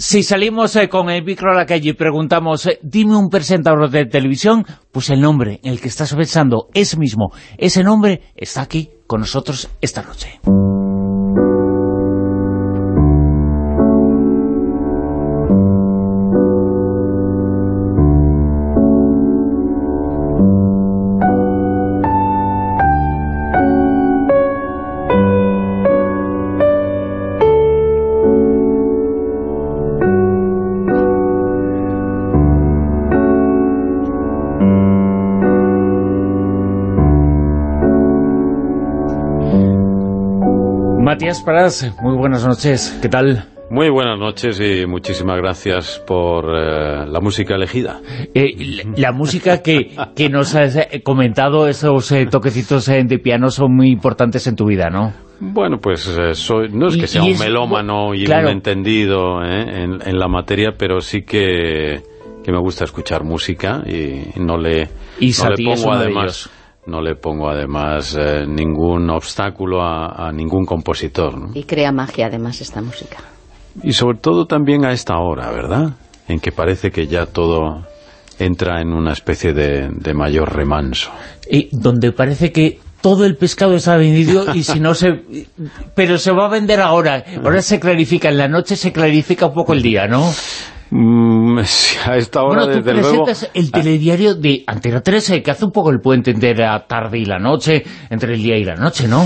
Si salimos eh, con el micro a la calle y preguntamos, eh, dime un presentador de televisión, pues el nombre en el que estás pensando, ese mismo, ese nombre está aquí con nosotros esta noche. Matías Paras, muy buenas noches, ¿qué tal? Muy buenas noches y muchísimas gracias por eh, la música elegida. Eh, la, música que, que, nos has eh, comentado, esos toquecitos de piano son muy importantes en tu vida, ¿no? Bueno, pues soy, no es que sea un melómano y un entendido en, en, la materia, pero sí que, que, me gusta escuchar música y no le, y no le pongo además no le pongo además eh, ningún obstáculo a, ningún compositor. Y crea magia además esta música. Y sobre todo también a esta hora, ¿verdad? En que parece que ya todo entra en una especie de, mayor remanso. Y donde parece que todo el pescado está vendido y si no se... Pero se va a vender ahora. Ahora se clarifica, en la noche se clarifica un poco el día, ¿no? Mm, a esta hora, bueno, tú presentas el telediario de Antena 13, que hace un poco el puente entre la tarde y la noche, entre el día y la noche, ¿no?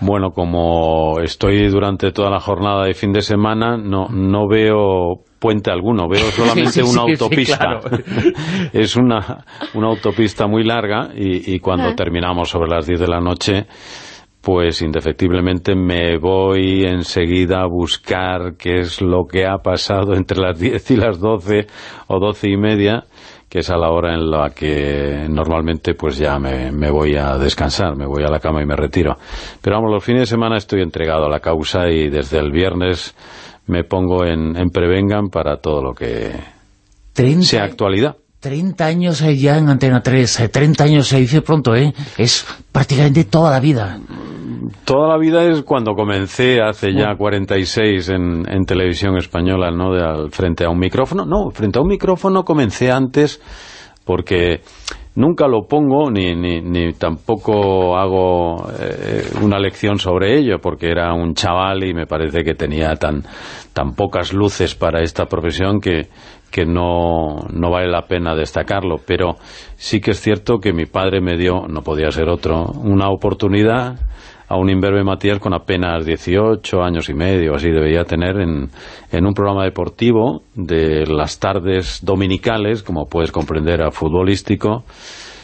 Bueno, como estoy durante toda la jornada de fin de semana, no, no veo puente alguno, veo solamente una autopista. es una, una autopista muy larga y, y cuando ah. terminamos sobre las 10 de la noche pues indefectiblemente me voy enseguida a buscar qué es lo que ha pasado entre las 10 y las 12 o 12 y media, que es a la hora en la que normalmente pues ya me, voy a descansar, me voy a la cama y me retiro. Pero vamos, los fines de semana estoy entregado a la causa y desde el viernes me pongo en, en Prevengan para todo lo que sea actualidad. 30 años ya en Antena 3, 30 años se dice pronto, ¿eh? Es prácticamente toda la vida. Toda la vida es cuando comencé hace ya 46 en, en televisión española, ¿no? De, frente a un micrófono. No, frente a un micrófono comencé antes porque nunca lo pongo ni, ni, ni tampoco hago eh, una lección sobre ello porque era un chaval y me parece que tenía tan, tan pocas luces para esta profesión que, que no, no vale la pena destacarlo, pero sí que es cierto que mi padre me dio, no podía ser otro, una oportunidad a un imberbe Matías con apenas 18 años y medio, así debería tener en, en, un programa deportivo de las tardes dominicales, como puedes comprender, a futbolístico.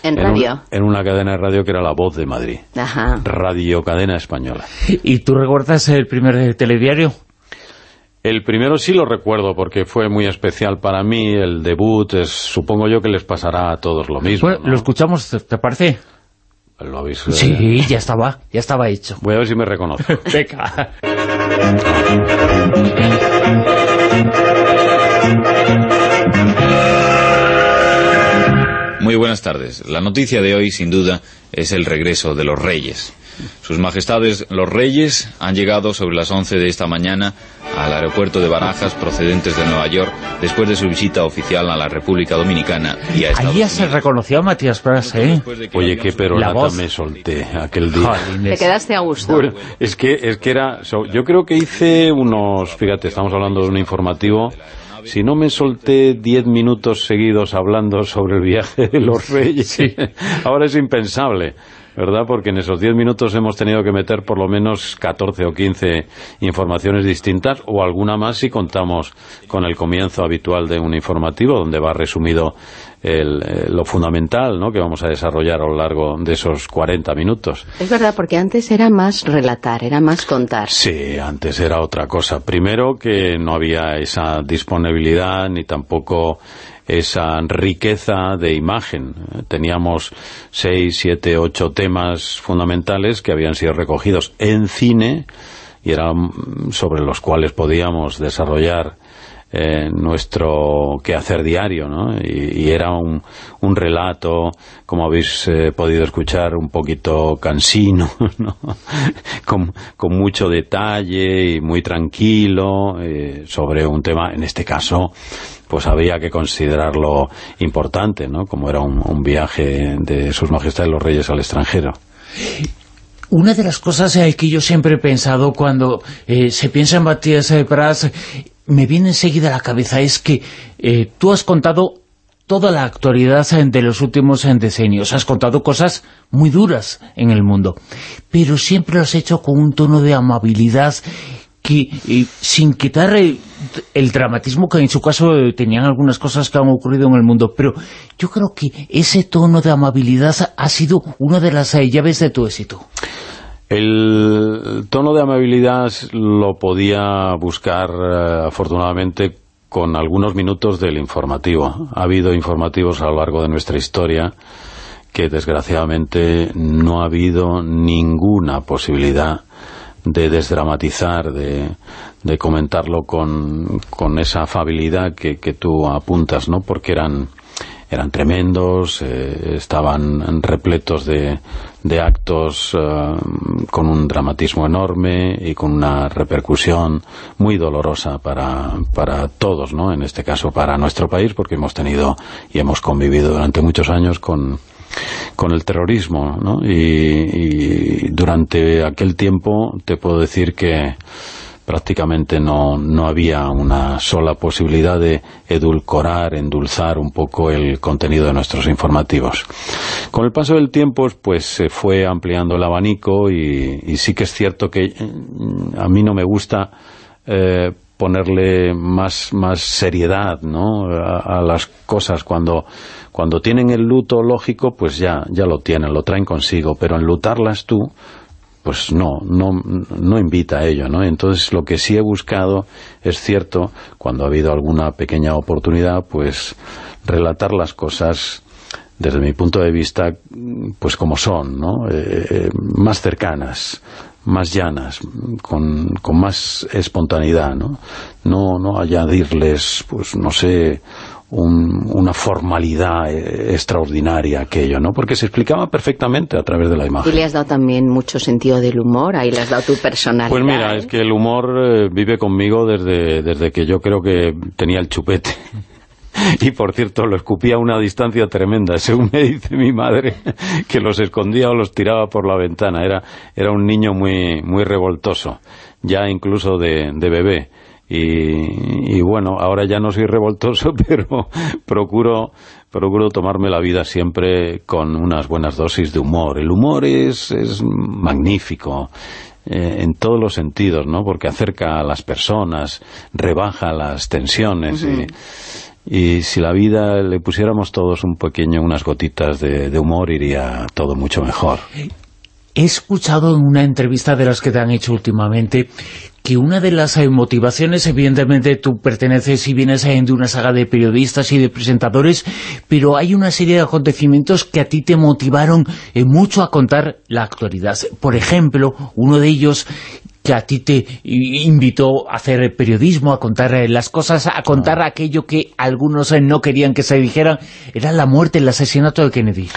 ¿En radio? en una cadena de radio que era La Voz de Madrid. Ajá. Radio Cadena Española. ¿Y tú recuerdas el primer telediario? El primero sí lo recuerdo porque fue muy especial para mí, el debut, es, supongo yo que les pasará a todos lo mismo. Bueno, lo escuchamos, ¿te parece? ¿Lo habéis, Sí, eh? ya estaba, ya estaba hecho. Voy a ver si me reconozco. Venga. Muy buenas tardes. La noticia de hoy, sin duda, es el regreso de los reyes. Sus majestades los reyes han llegado sobre las 11 de esta mañana al aeropuerto de Barajas procedentes de Nueva York después de su visita oficial a la República Dominicana y a Estados Ahí ya se reconoció a Matías Pras, ¿eh? Oye, qué peronata me solté aquel día. Te quedaste a gusto. es que, es que era... yo creo que hice unos... Fíjate, estamos hablando de un informativo si no me solté diez minutos seguidos hablando sobre el viaje de los reyes, ahora es impensable. ¿Verdad? Porque en esos 10 minutos hemos tenido que meter por lo menos 14 o 15 informaciones distintas o alguna más si contamos con el comienzo habitual de un informativo donde va resumido el, eh, lo fundamental ¿no? que vamos a desarrollar a lo largo de esos 40 minutos. Es verdad, porque antes era más relatar, era más contar. Sí, antes era otra cosa. Primero que no había esa disponibilidad ni tampoco esa riqueza de imagen. Teníamos seis, siete, ocho temas fundamentales que habían sido recogidos en cine y eran sobre los cuales podíamos desarrollar eh, nuestro quehacer diario, ¿no? Y, era un, un, relato, como habéis eh, podido escuchar, un poquito cansino, ¿no? con, con, mucho detalle y muy tranquilo eh, sobre un tema, en este caso, pues había que considerarlo importante, ¿no? Como era un, un viaje de sus majestades los reyes al extranjero. Una de las cosas que yo siempre he pensado cuando se piensa en Matías Pras me viene enseguida a la cabeza es que eh, tú has contado toda la actualidad de los últimos decenios. Has contado cosas muy duras en el mundo, pero siempre lo has hecho con un tono de amabilidad que, eh, sin quitar el, dramatismo que en su caso eh, tenían algunas cosas que han ocurrido en el mundo, pero yo creo que ese tono de amabilidad ha sido una de las llaves de tu éxito. El tono de amabilidad lo podía buscar eh, afortunadamente con algunos minutos del informativo. Ha habido informativos a lo largo de nuestra historia que desgraciadamente no ha habido ninguna posibilidad de desdramatizar, de, comentarlo con, esa afabilidad que, que tú apuntas, ¿no? Porque eran eran tremendos, eh, estaban repletos de, de actos eh, con un dramatismo enorme y con una repercusión muy dolorosa para, para todos, ¿no? En este caso para nuestro país, porque hemos tenido y hemos convivido durante muchos años con, con el terrorismo, ¿no? y durante aquel tiempo te puedo decir que prácticamente no, no había una sola posibilidad de edulcorar, endulzar un poco el contenido de nuestros informativos. Con el paso del tiempo, pues se fue ampliando el abanico y, sí que es cierto que mm, a mí no me gusta eh, ponerle más, más seriedad ¿no? a, las cosas cuando cuando tienen el luto lógico, pues ya, ya lo tienen, lo traen consigo, pero enlutarlas tú, pues no, no, no invita a ello, ¿no? Entonces lo que sí he buscado, es cierto, cuando ha habido alguna pequeña oportunidad, pues relatar las cosas desde mi punto de vista, pues como son, ¿no? Eh, eh, más cercanas, más llanas, con, con más espontaneidad, ¿no? No, no añadirles, pues no sé, una formalidad eh, extraordinaria aquello, ¿no? Porque se explicaba perfectamente a través de la imagen. Y le has dado también mucho sentido del humor, ahí le has dado tu personalidad. Pues mira, es que el humor eh, vive conmigo desde, desde que yo creo que tenía el chupete. Y por cierto, lo escupía a una distancia tremenda, según me dice mi madre, que los escondía o los tiraba por la ventana. Era, era un niño muy, muy revoltoso, ya incluso de, de bebé y, bueno, ahora ya no soy revoltoso, pero procuro, procuro tomarme la vida siempre con unas buenas dosis de humor. El humor es, es magnífico eh, en todos los sentidos, ¿no? Porque acerca a las personas, rebaja las tensiones y, si la vida le pusiéramos todos un pequeño, unas gotitas de humor, iría todo mucho mejor. He escuchado en una entrevista de las que te han hecho últimamente que una de las eh, motivaciones, evidentemente tú perteneces y vienes eh, de una saga de periodistas y de presentadores, pero hay una serie de acontecimientos que a ti te motivaron eh, mucho a contar la actualidad. Por ejemplo, uno de ellos que a ti te invitó a hacer periodismo, a contar las cosas, a contar ah. aquello que algunos no querían que se dijeran, era la muerte, el asesinato de Kennedy.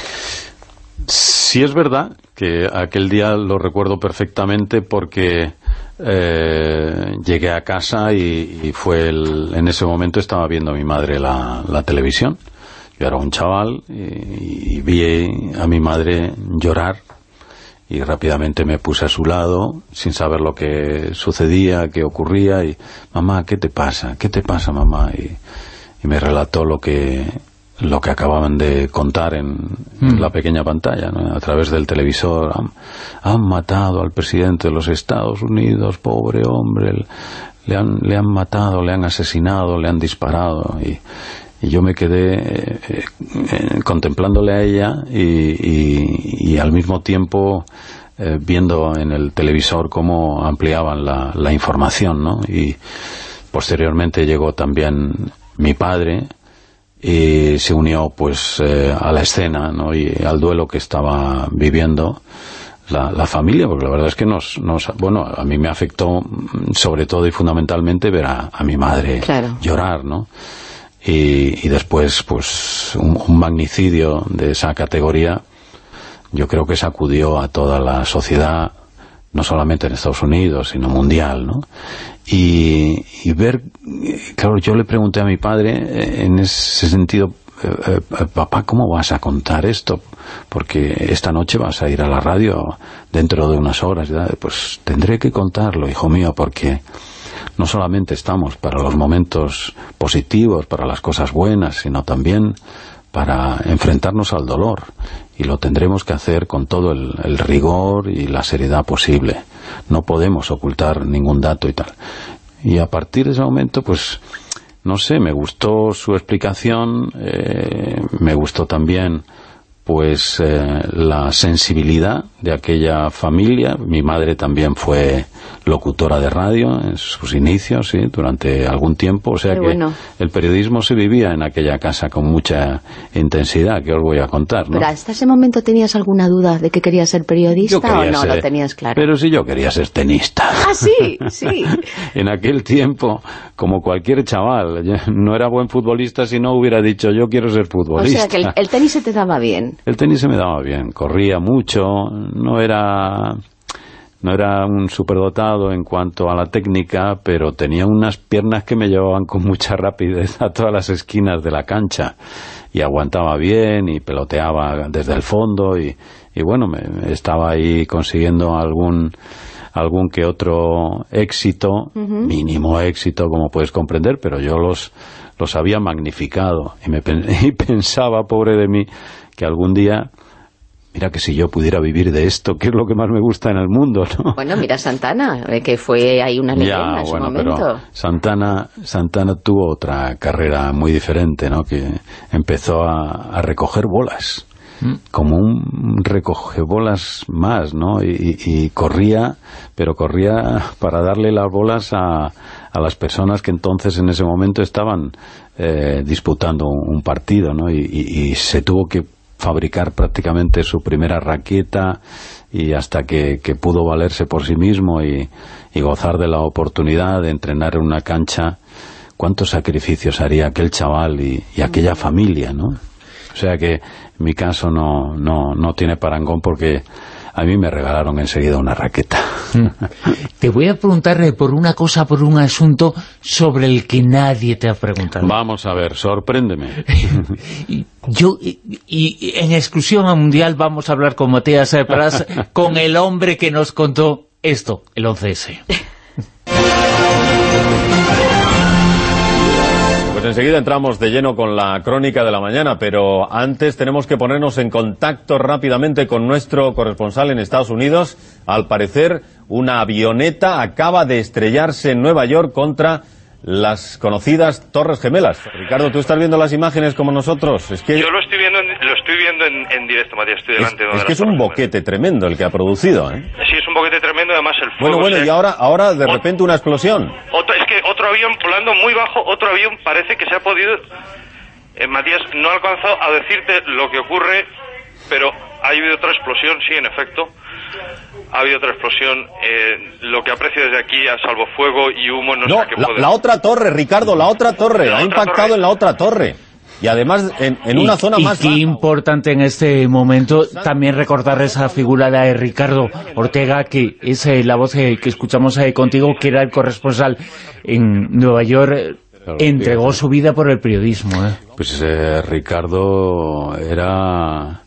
Sí es verdad que aquel día lo recuerdo perfectamente porque eh, llegué a casa y, fue el, en ese momento estaba viendo a mi madre la, televisión. Yo era un chaval y, vi a mi madre llorar y rápidamente me puse a su lado sin saber lo que sucedía, qué ocurría y mamá, ¿qué te pasa? ¿qué te pasa mamá? y me relató lo que lo que acababan de contar en, mm. la pequeña pantalla, a través del televisor. Han, matado al presidente de los Estados Unidos, pobre hombre, le han, le han matado, le han asesinado, le han disparado. Y, yo me quedé eh, eh, contemplándole a ella y, al mismo tiempo eh, viendo en el televisor cómo ampliaban la, la información, ¿no? Y posteriormente llegó también mi padre, y se unió pues eh, a la escena ¿no? y al duelo que estaba viviendo la, familia, porque la verdad es que nos, nos, bueno, a mí me afectó mm, sobre todo y fundamentalmente ver a, mi madre llorar, ¿no? Y, después, pues, un, magnicidio de esa categoría, yo creo que sacudió a toda la sociedad, no solamente en Estados Unidos, sino mundial, ¿no? Y, ver, claro, yo le pregunté a mi padre, eh, en ese sentido, eh, eh, papá, ¿cómo vas a contar esto? Porque esta noche vas a ir a la radio dentro de unas horas. Pues tendré que contarlo, hijo mío, porque no solamente estamos para los momentos positivos, para las cosas buenas, sino también para enfrentarnos al dolor. Y lo tendremos que hacer con todo el, rigor y la seriedad posible. No podemos ocultar ningún dato y tal. Y a partir de ese momento, pues no sé, me gustó su explicación, eh, me gustó también pues eh, la sensibilidad de aquella familia. Mi madre también fue locutora de radio en sus inicios, sí, durante algún tiempo. O sea que el periodismo se vivía en aquella casa con mucha intensidad, que os voy a contar. ¿no? Pero hasta ese momento tenías alguna duda de que querías ser periodista o no lo tenías claro. Pero si yo quería ser tenista. Ah, sí, sí. en aquel tiempo, como cualquier chaval, no era buen futbolista si no hubiera dicho yo quiero ser futbolista. O sea que el tenis se te daba bien. El tenis se me daba bien, corría mucho, no era no era un superdotado en cuanto a la técnica, pero tenía unas piernas que me llevaban con mucha rapidez a todas las esquinas de la cancha y aguantaba bien y peloteaba desde el fondo y, bueno, me, estaba ahí consiguiendo algún algún que otro éxito, mínimo éxito como puedes comprender, pero yo los, los había magnificado y, me, y pensaba, pobre de mí, que algún día mira que si yo pudiera vivir de esto, que es lo que más me gusta en el mundo, ¿no? Bueno, mira Santana, eh, que fue ahí una leyenda en su momento. Pero Santana, Santana tuvo otra carrera muy diferente, ¿no? Que empezó a, recoger bolas, mm. como un bolas más, ¿no? Y, corría, pero corría para darle las bolas a, a las personas que entonces en ese momento estaban eh, disputando un partido, ¿no? y se tuvo que fabricar prácticamente su primera raqueta y hasta que, pudo valerse por sí mismo y, gozar de la oportunidad de entrenar en una cancha, cuántos sacrificios haría aquel chaval y, aquella familia, ¿no? O sea que mi caso no, no, no tiene parangón porque a mí me regalaron enseguida una raqueta. Mm. Te voy a preguntar por una cosa, por un asunto sobre el que nadie te ha preguntado. Vamos a ver, sorpréndeme. Yo, y, en exclusión a Mundial vamos a hablar con Matías Pras, con el hombre que nos contó esto, el 11S. Pues enseguida entramos de lleno con la crónica de la mañana, pero antes tenemos que ponernos en contacto rápidamente con nuestro corresponsal en Estados Unidos. Al parecer, una avioneta acaba de estrellarse en Nueva York contra las conocidas Torres Gemelas. Ricardo, ¿tú estás viendo las imágenes como nosotros? Yo lo estoy viendo en, estoy viendo en, directo, Matías, estoy delante es, Es que es un boquete tremendo el que ha producido, ¿eh? Sí, es un boquete tremendo, además el fuego... Bueno, bueno, y ahora, ahora de repente una explosión. es que otro avión volando muy bajo, otro avión parece que se ha podido... Eh, Matías, no he alcanzado a decirte lo que ocurre, pero ha habido otra explosión, sí, en efecto ha habido otra explosión. Eh, lo que aprecio desde aquí a salvo fuego y humo no, sé qué la, la otra torre, Ricardo, la otra torre. ha impactado en la otra torre. Y además en, una zona más... Y qué importante en este momento también recordar esa figura de Ricardo Ortega, que es eh, la voz que, escuchamos ahí contigo, que era el corresponsal en Nueva York, entregó su vida por el periodismo. ¿eh? Pues Ricardo era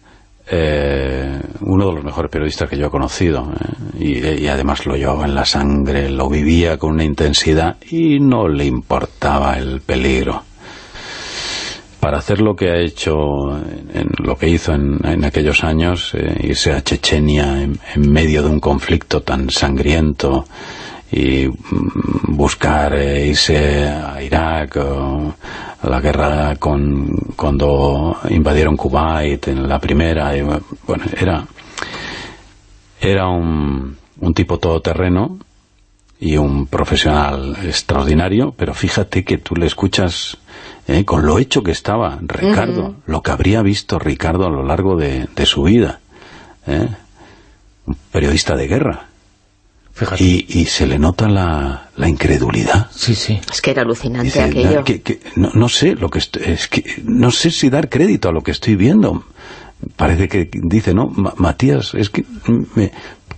eh, uno de los mejores periodistas que yo he conocido eh, y, además lo llevaba en la sangre, lo vivía con una intensidad y no le importaba el peligro para hacer lo que ha hecho en, lo que hizo en, aquellos años eh, irse a Chechenia en, medio de un conflicto tan sangriento y mm, buscar irse a Irak o la guerra con, cuando invadieron Kuwait en la primera, bueno, era, era un, un tipo todoterreno y un profesional extraordinario, pero fíjate que tú le escuchas eh, con lo hecho que estaba Ricardo, lo que habría visto Ricardo a lo largo de, su vida. Eh. un periodista de guerra. Y, se le nota la, incredulidad. Sí, sí. Es que era alucinante aquello. no, sé lo que es que no sé si dar crédito a lo que estoy viendo. Parece que dice, no, Matías, es que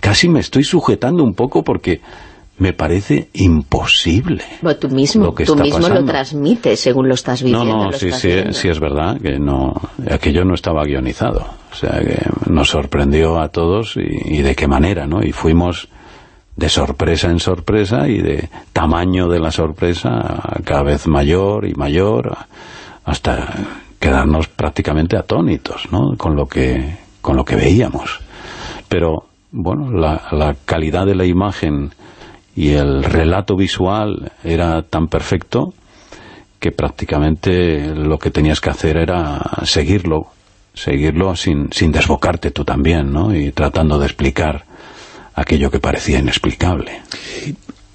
casi me estoy sujetando un poco porque me parece imposible. tú mismo, lo, tú mismo lo transmites según lo estás viviendo. No, no, sí, sí, sí, es verdad que no, aquello no estaba guionizado. O sea, que nos sorprendió a todos y, y de qué manera, ¿no? Y fuimos de sorpresa en sorpresa y de tamaño de la sorpresa cada vez mayor y mayor hasta quedarnos prácticamente atónitos ¿no? con, lo que, con lo que veíamos. Pero, bueno, la, la calidad de la imagen y el relato visual era tan perfecto que prácticamente lo que tenías que hacer era seguirlo, seguirlo sin, sin desbocarte tú también, ¿no? Y tratando de explicar aquello que parecía inexplicable.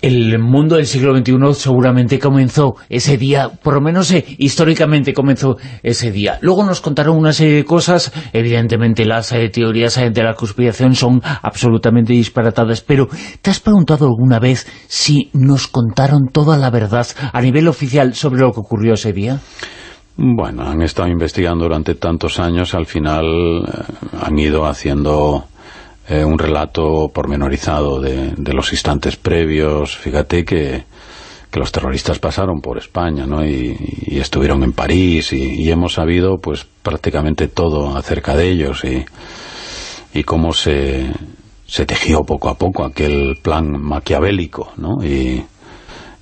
El mundo del siglo XXI seguramente comenzó ese día, por lo menos eh, históricamente comenzó ese día. Luego nos contaron una serie de cosas, evidentemente las eh, teorías eh, de la conspiración son absolutamente disparatadas, pero ¿te has preguntado alguna vez si nos contaron toda la verdad a nivel oficial sobre lo que ocurrió ese día? Bueno, han estado investigando durante tantos años, al final han ido haciendo eh, un relato pormenorizado de, de, los instantes previos. Fíjate que, que, los terroristas pasaron por España ¿no? y, estuvieron en París y, y, hemos sabido pues prácticamente todo acerca de ellos y, y cómo se, se tejió poco a poco aquel plan maquiavélico ¿no? y,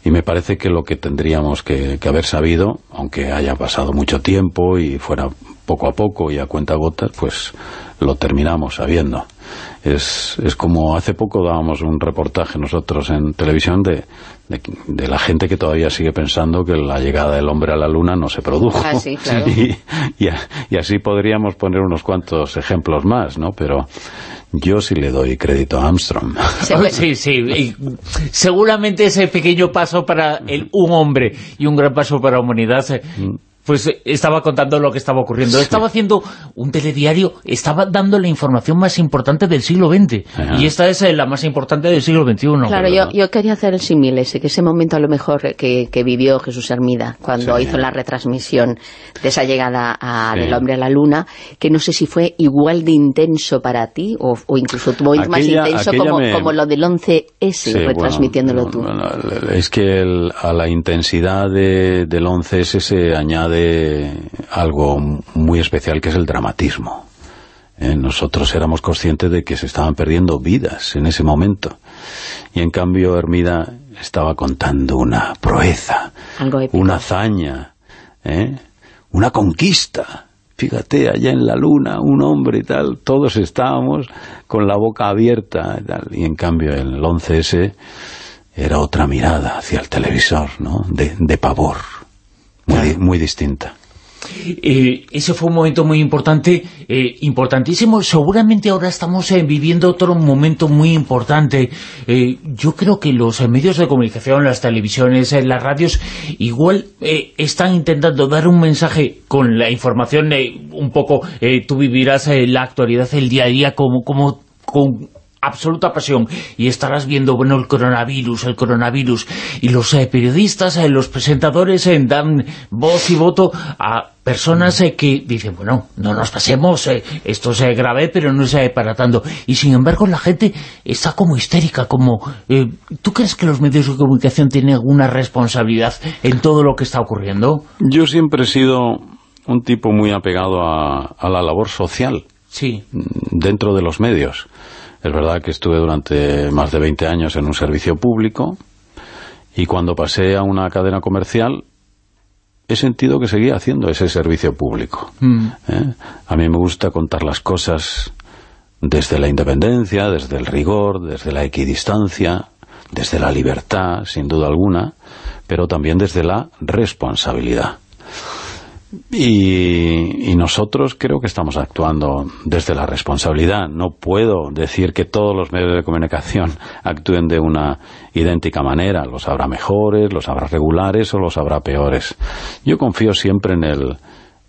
y me parece que lo que tendríamos que, que, haber sabido, aunque haya pasado mucho tiempo y fuera poco a poco y a cuenta gotas, pues lo terminamos sabiendo es, es como hace poco dábamos un reportaje nosotros en televisión de, de, la gente que todavía sigue pensando que la llegada del hombre a la luna no se produjo. Ah, sí, claro. y, y, así podríamos poner unos cuantos ejemplos más, ¿no? Pero yo sí le doy crédito a Armstrong. Sí, sí, seguramente ese pequeño paso para el, un hombre y un gran paso para la humanidad mm pues eh, estaba contando lo que estaba ocurriendo. Estaba haciendo un telediario, estaba dando la información más importante del siglo XX. Y esta es eh, la más importante del siglo XXI. Claro, yo, quería hacer el símil ese, que ese momento a lo mejor que, vivió Jesús Hermida, cuando hizo la retransmisión de esa llegada del hombre a la luna, que no sé si fue igual de intenso para ti, o, incluso tuvo más intenso como, lo del 11S, retransmitiéndolo tú. es que a la intensidad del 11S se añade de algo muy especial que es el dramatismo. Eh, nosotros éramos conscientes de que se estaban perdiendo vidas en ese momento. Y en cambio Hermida estaba contando una proeza, una hazaña, ¿eh? una conquista. Fíjate, allá en la luna, un hombre y tal, todos estábamos con la boca abierta y tal. Y en cambio el 11S era otra mirada hacia el televisor, ¿no? de pavor muy, distinta. Eh, ese fue un momento muy importante, eh, importantísimo. Seguramente ahora estamos eh, viviendo otro momento muy importante. yo creo que los medios de comunicación, las televisiones, las radios, igual están intentando dar un mensaje con la información, un poco, tú vivirás la actualidad, el día a día, como, como con absoluta pasión y estarás viendo bueno el coronavirus, el coronavirus y los eh, periodistas, eh, los presentadores eh, dan voz y voto a personas que dicen, bueno, no nos pasemos, esto es grave pero no es para tanto y sin embargo la gente está como histérica, como ¿tú crees que los medios de comunicación tienen alguna responsabilidad en todo lo que está ocurriendo? Yo siempre he sido un tipo muy apegado a, a la labor social sí. dentro de los medios es verdad que estuve durante más de 20 años en un servicio público y cuando pasé a una cadena comercial he sentido que seguía haciendo ese servicio público. Mm. ¿eh? A mí me gusta contar las cosas desde la independencia, desde el rigor, desde la equidistancia, desde la libertad, sin duda alguna, pero también desde la responsabilidad. Y, nosotros creo que estamos actuando desde la responsabilidad. No puedo decir que todos los medios de comunicación actúen de una idéntica manera. Los habrá mejores, los habrá regulares o los habrá peores. Yo confío siempre en el,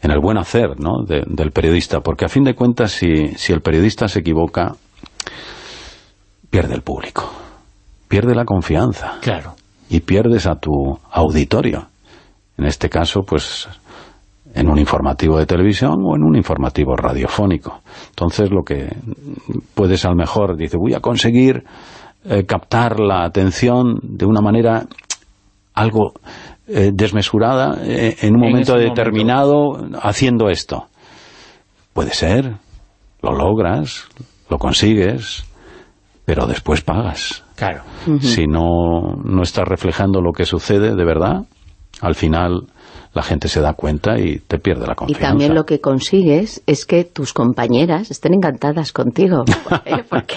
en el buen hacer ¿no? del periodista, porque a fin de cuentas si, si el periodista se equivoca, pierde el público, pierde la confianza. Claro. Y pierdes a tu auditorio. En este caso, pues en un informativo de televisión o en un informativo radiofónico. Entonces lo que puedes a lo mejor, dice, voy a conseguir eh, captar la atención de una manera algo eh, desmesurada eh, en un momento determinado haciendo esto. Puede ser, lo logras, lo consigues, pero después pagas. Claro. Si no, no estás reflejando lo que sucede de verdad, al final la gente se da cuenta y te pierde la confianza. Y también lo que consigues es que tus compañeras estén encantadas contigo. Porque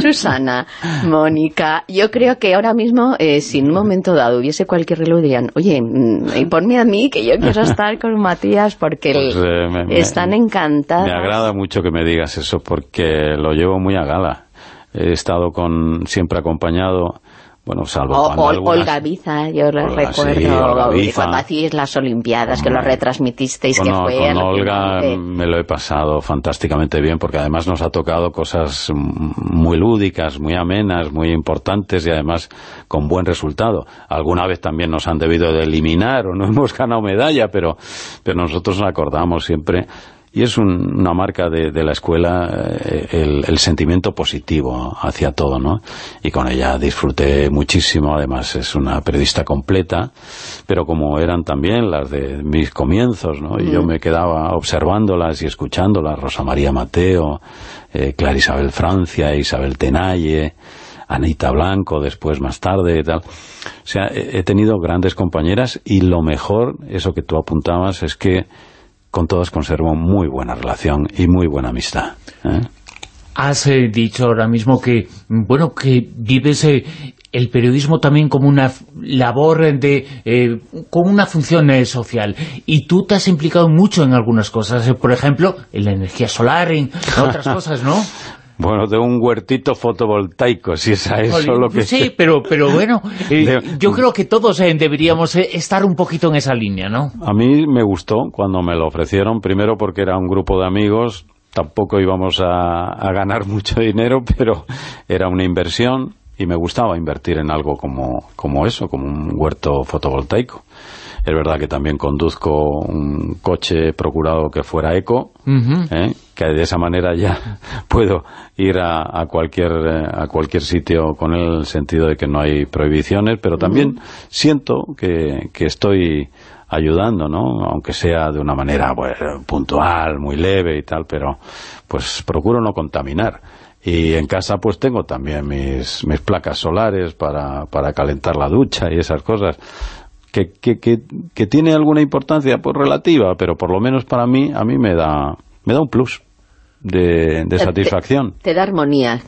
Susana, Mónica, yo creo que ahora mismo, eh, si en un momento dado hubiese cualquier reloj, dirían, oye, mm, ponme a mí que yo quiero estar con Matías porque pues, eh, están encantadas. Me agrada mucho que me digas eso porque lo llevo muy a gala. He estado con siempre acompañado bueno, salvo Olga Biza, yo recuerdo. Cuando hacíais las Olimpiadas, que lo retransmitisteis, que fue... Con Olga me lo he pasado fantásticamente bien, porque además nos ha tocado cosas muy lúdicas, muy amenas, muy importantes y además con buen resultado. Alguna vez también nos han debido de eliminar o no hemos ganado medalla, pero, pero nosotros nos acordamos siempre y es una marca de, la escuela eh, el, sentimiento positivo hacia todo, ¿no? Y con ella disfruté muchísimo, además es una periodista completa, pero como eran también las de mis comienzos, ¿no? Y yo me quedaba observándolas y escuchándolas, Rosa María Mateo, eh, Clara Isabel Francia, Isabel Tenalle, Anita Blanco después más tarde y tal. O sea, he tenido grandes compañeras y lo mejor, eso que tú apuntabas, es que con todas conservo muy buena relación y muy buena amistad. ¿eh? Has eh, dicho ahora mismo que, bueno, que vives eh, el periodismo también como una labor de como una función social y tú te has implicado mucho en algunas cosas, por ejemplo, en la energía solar, en otras cosas, ¿no? Bueno, de un huertito fotovoltaico, si es a eso lo que... Sí, pero, pero bueno, eh, yo creo que todos eh, deberíamos eh, estar un poquito en esa línea, ¿no? A mí me gustó cuando me lo ofrecieron, primero porque era un grupo de amigos, tampoco íbamos a, a ganar mucho dinero, pero era una inversión y me gustaba invertir en algo como, como eso, como un huerto fotovoltaico. Es verdad que también conduzco un coche procurado que fuera eco, ¿eh? que de esa manera ya puedo ir a, cualquier, a cualquier sitio con el sentido de que no hay prohibiciones, pero también siento que, estoy ayudando, ¿no? Aunque sea de una manera puntual, muy leve y tal, pero pues procuro no contaminar. Y en casa pues tengo también mis, mis placas solares para, para calentar la ducha y esas cosas que, que, que, tiene alguna importancia pues relativa, pero por lo menos para mí, a mí me da, me da un plus de, satisfacción. Te, da armonía.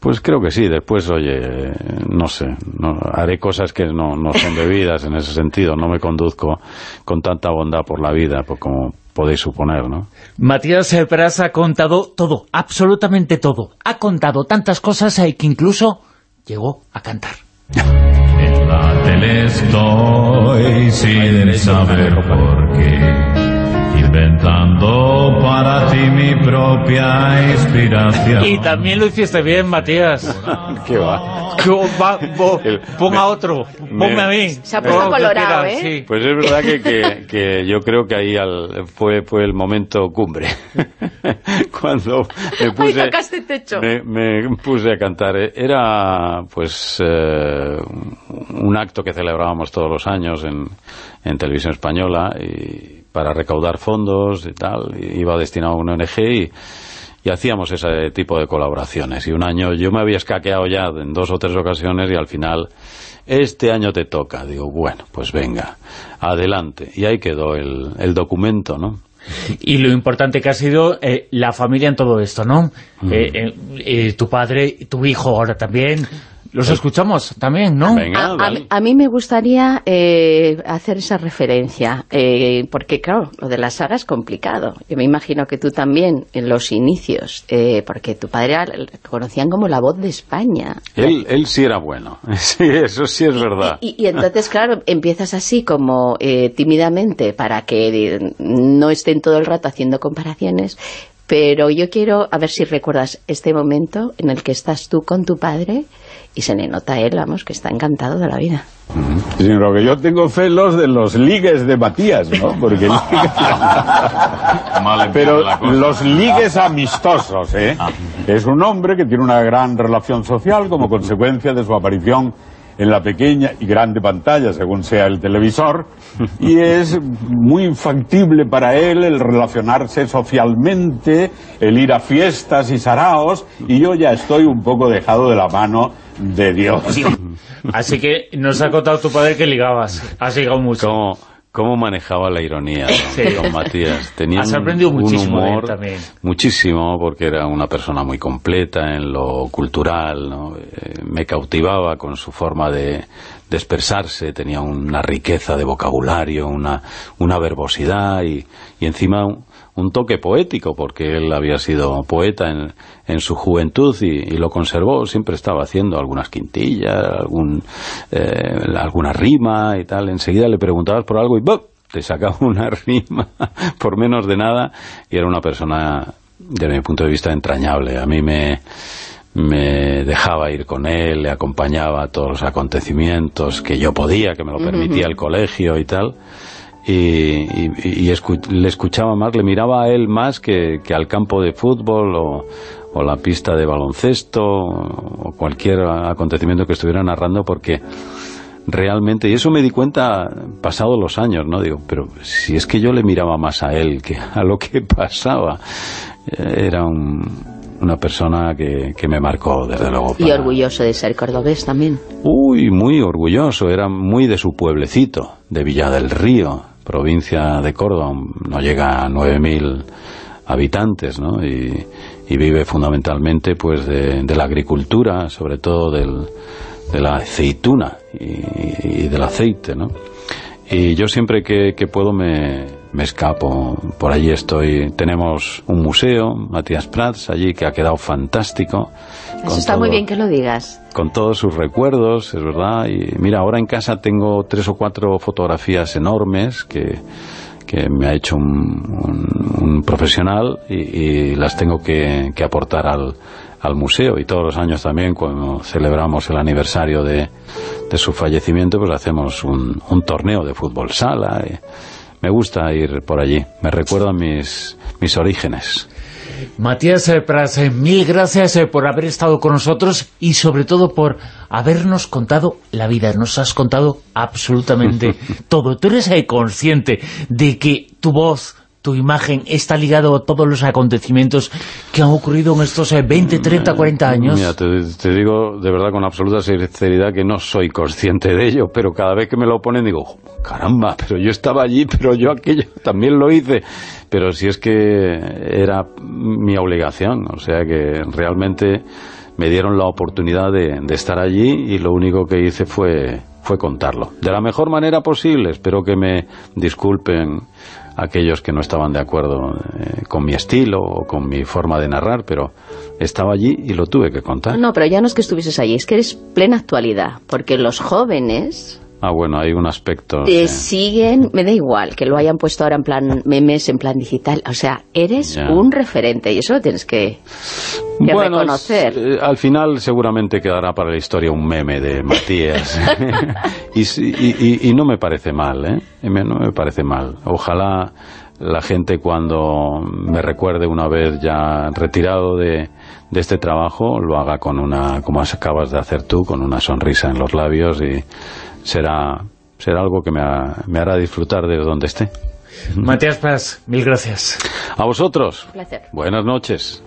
Pues creo que sí, después, oye, no sé, no, haré cosas que no, no son debidas en ese sentido, no me conduzco con tanta bondad por la vida pues, como podéis suponer, ¿no? Matías Pras ha contado todo, absolutamente todo. Ha contado tantas cosas que incluso llegó a cantar. En la tele estoy sin saber por qué inventando para ti mi propia inspiración. Y también lo hiciste bien, Matías. ¿Qué va? ponga otro, ponme a mí. Se ha puesto colorado, ¿eh? Pues es verdad que, que, yo creo que ahí al, fue, fue el momento cumbre. Cuando me puse, Me, puse a cantar. Era, pues, eh, un acto que celebrábamos todos los años en, en Televisión Española y para recaudar fondos y tal, iba destinado a una ONG y, hacíamos ese tipo de colaboraciones. Y un año yo me había escaqueado ya en dos o tres ocasiones y al final, este año te toca. Digo, bueno, pues venga, adelante. Y ahí quedó el, documento, ¿no? Y lo importante que ha sido eh, la familia en todo esto, ¿no? Mm. Eh, eh, tu padre, tu hijo ahora también, los escuchamos también, ¿no? a, mí me gustaría eh, hacer esa referencia, eh, porque claro, lo de la saga es complicado. Yo me imagino que tú también, en los inicios, eh, porque tu padre lo conocían como la voz de España. Él, él sí era bueno, sí, eso sí es verdad. Y, entonces, claro, empiezas así como tímidamente para que no estén todo el rato haciendo comparaciones, pero yo quiero a ver si recuerdas este momento en el que estás tú con tu padre y se le nota a él, vamos, que está encantado de la vida. Sí, lo que yo tengo celos de los ligues de Matías, ¿no? Porque Pero los ligues amistosos, ¿eh? Ah. Es un hombre que tiene una gran relación social como consecuencia de su aparición en la pequeña y grande pantalla, según sea el televisor, y es muy infactible para él el relacionarse socialmente, el ir a fiestas y saraos, y yo ya estoy un poco dejado de la mano de Dios. Así que nos ha contado tu padre que ligabas. Has ligado mucho. ¿Cómo, cómo manejaba la ironía con Matías? Tenía un- muchísimo humor, también. Muchísimo, porque era una persona muy completa en lo cultural, ¿no? Eh, me cautivaba con su forma de, de expresarse, tenía una riqueza de vocabulario, una, una verbosidad y, y encima un, un toque poético, porque él había sido poeta en, en su juventud y, y lo conservó, siempre estaba haciendo algunas quintillas, algún, eh, alguna rima y tal. Enseguida le preguntabas por algo y ¡bum! te sacaba una rima por menos de nada y era una persona, desde mi punto de vista, entrañable. A mí me, me dejaba ir con él, le acompañaba a todos los acontecimientos que yo podía, que me lo permitía el colegio y tal. Y, y- y escu- le escuchaba más, le miraba a él más que, que al campo de fútbol o, o la pista de baloncesto o cualquier acontecimiento que estuviera narrando porque realmente, y eso me di cuenta pasados los años, ¿no? Digo, pero si es que yo le miraba más a él que a lo que pasaba. Eh, Era un- una persona que, que me marcó, desde luego. Y orgulloso de ser cordobés también. Uy, muy orgulloso, era muy de su pueblecito, de Villa del Río, provincia de Córdoba, no llega a 9.000 habitantes, ¿no? Y, vive fundamentalmente pues de, de la agricultura, sobre todo del, de la aceituna y, y del aceite, ¿no? Y yo siempre que, que puedo me, me escapo, por allí estoy, tenemos un museo, Matías Prats, allí que ha quedado fantástico. Eso está muy bien que lo digas. con todos sus recuerdos, es verdad. Y mira, ahora en casa tengo tres o cuatro fotografías enormes que, que me ha hecho un, un- un profesional y, y las tengo que, que aportar al, al museo. Y todos los años también, cuando celebramos el aniversario de, de su fallecimiento, pues hacemos un, un torneo de fútbol sala. y me gusta ir por allí, me recuerda mis, mis orígenes. Matías eh, mil gracias eh, por haber estado con nosotros y sobre todo por habernos contado la vida. Nos has contado absolutamente todo. Tú eres eh, consciente de que tu voz, tu imagen está ligado a todos los acontecimientos que han ocurrido en estos eh, 20, 30, 40 años. Mira, te, te digo de verdad con absoluta sinceridad que no soy consciente de ello, pero cada vez que me lo ponen digo, caramba, pero yo estaba allí, pero yo aquello también lo hice. Pero si es que era mi obligación, o sea que realmente me dieron la oportunidad de, de estar allí y lo único que hice fue, fue contarlo. De la mejor manera posible, espero que me disculpen aquellos que no estaban de acuerdo eh, con mi estilo o con mi forma de narrar, pero estaba allí y lo tuve que contar. No, pero ya no es que estuvieses allí, es que eres plena actualidad, porque los jóvenes Ah, bueno, hay un aspecto... te sí. siguen, me da igual que lo hayan puesto ahora en plan memes, en plan digital, o sea, eres Ya. un referente y eso lo tienes que, que Bueno, reconocer. eh, al final seguramente quedará para la historia un meme de Matías. y, y- y- y no me parece mal, ¿eh? No me parece mal. Ojalá la gente cuando me recuerde una vez ya retirado de, de este trabajo lo haga con una, como acabas de hacer tú, con una sonrisa en los labios y será, será algo que me, ha- me hará disfrutar de donde esté. Matías Prats, mil gracias. A vosotros. Un placer. Buenas noches.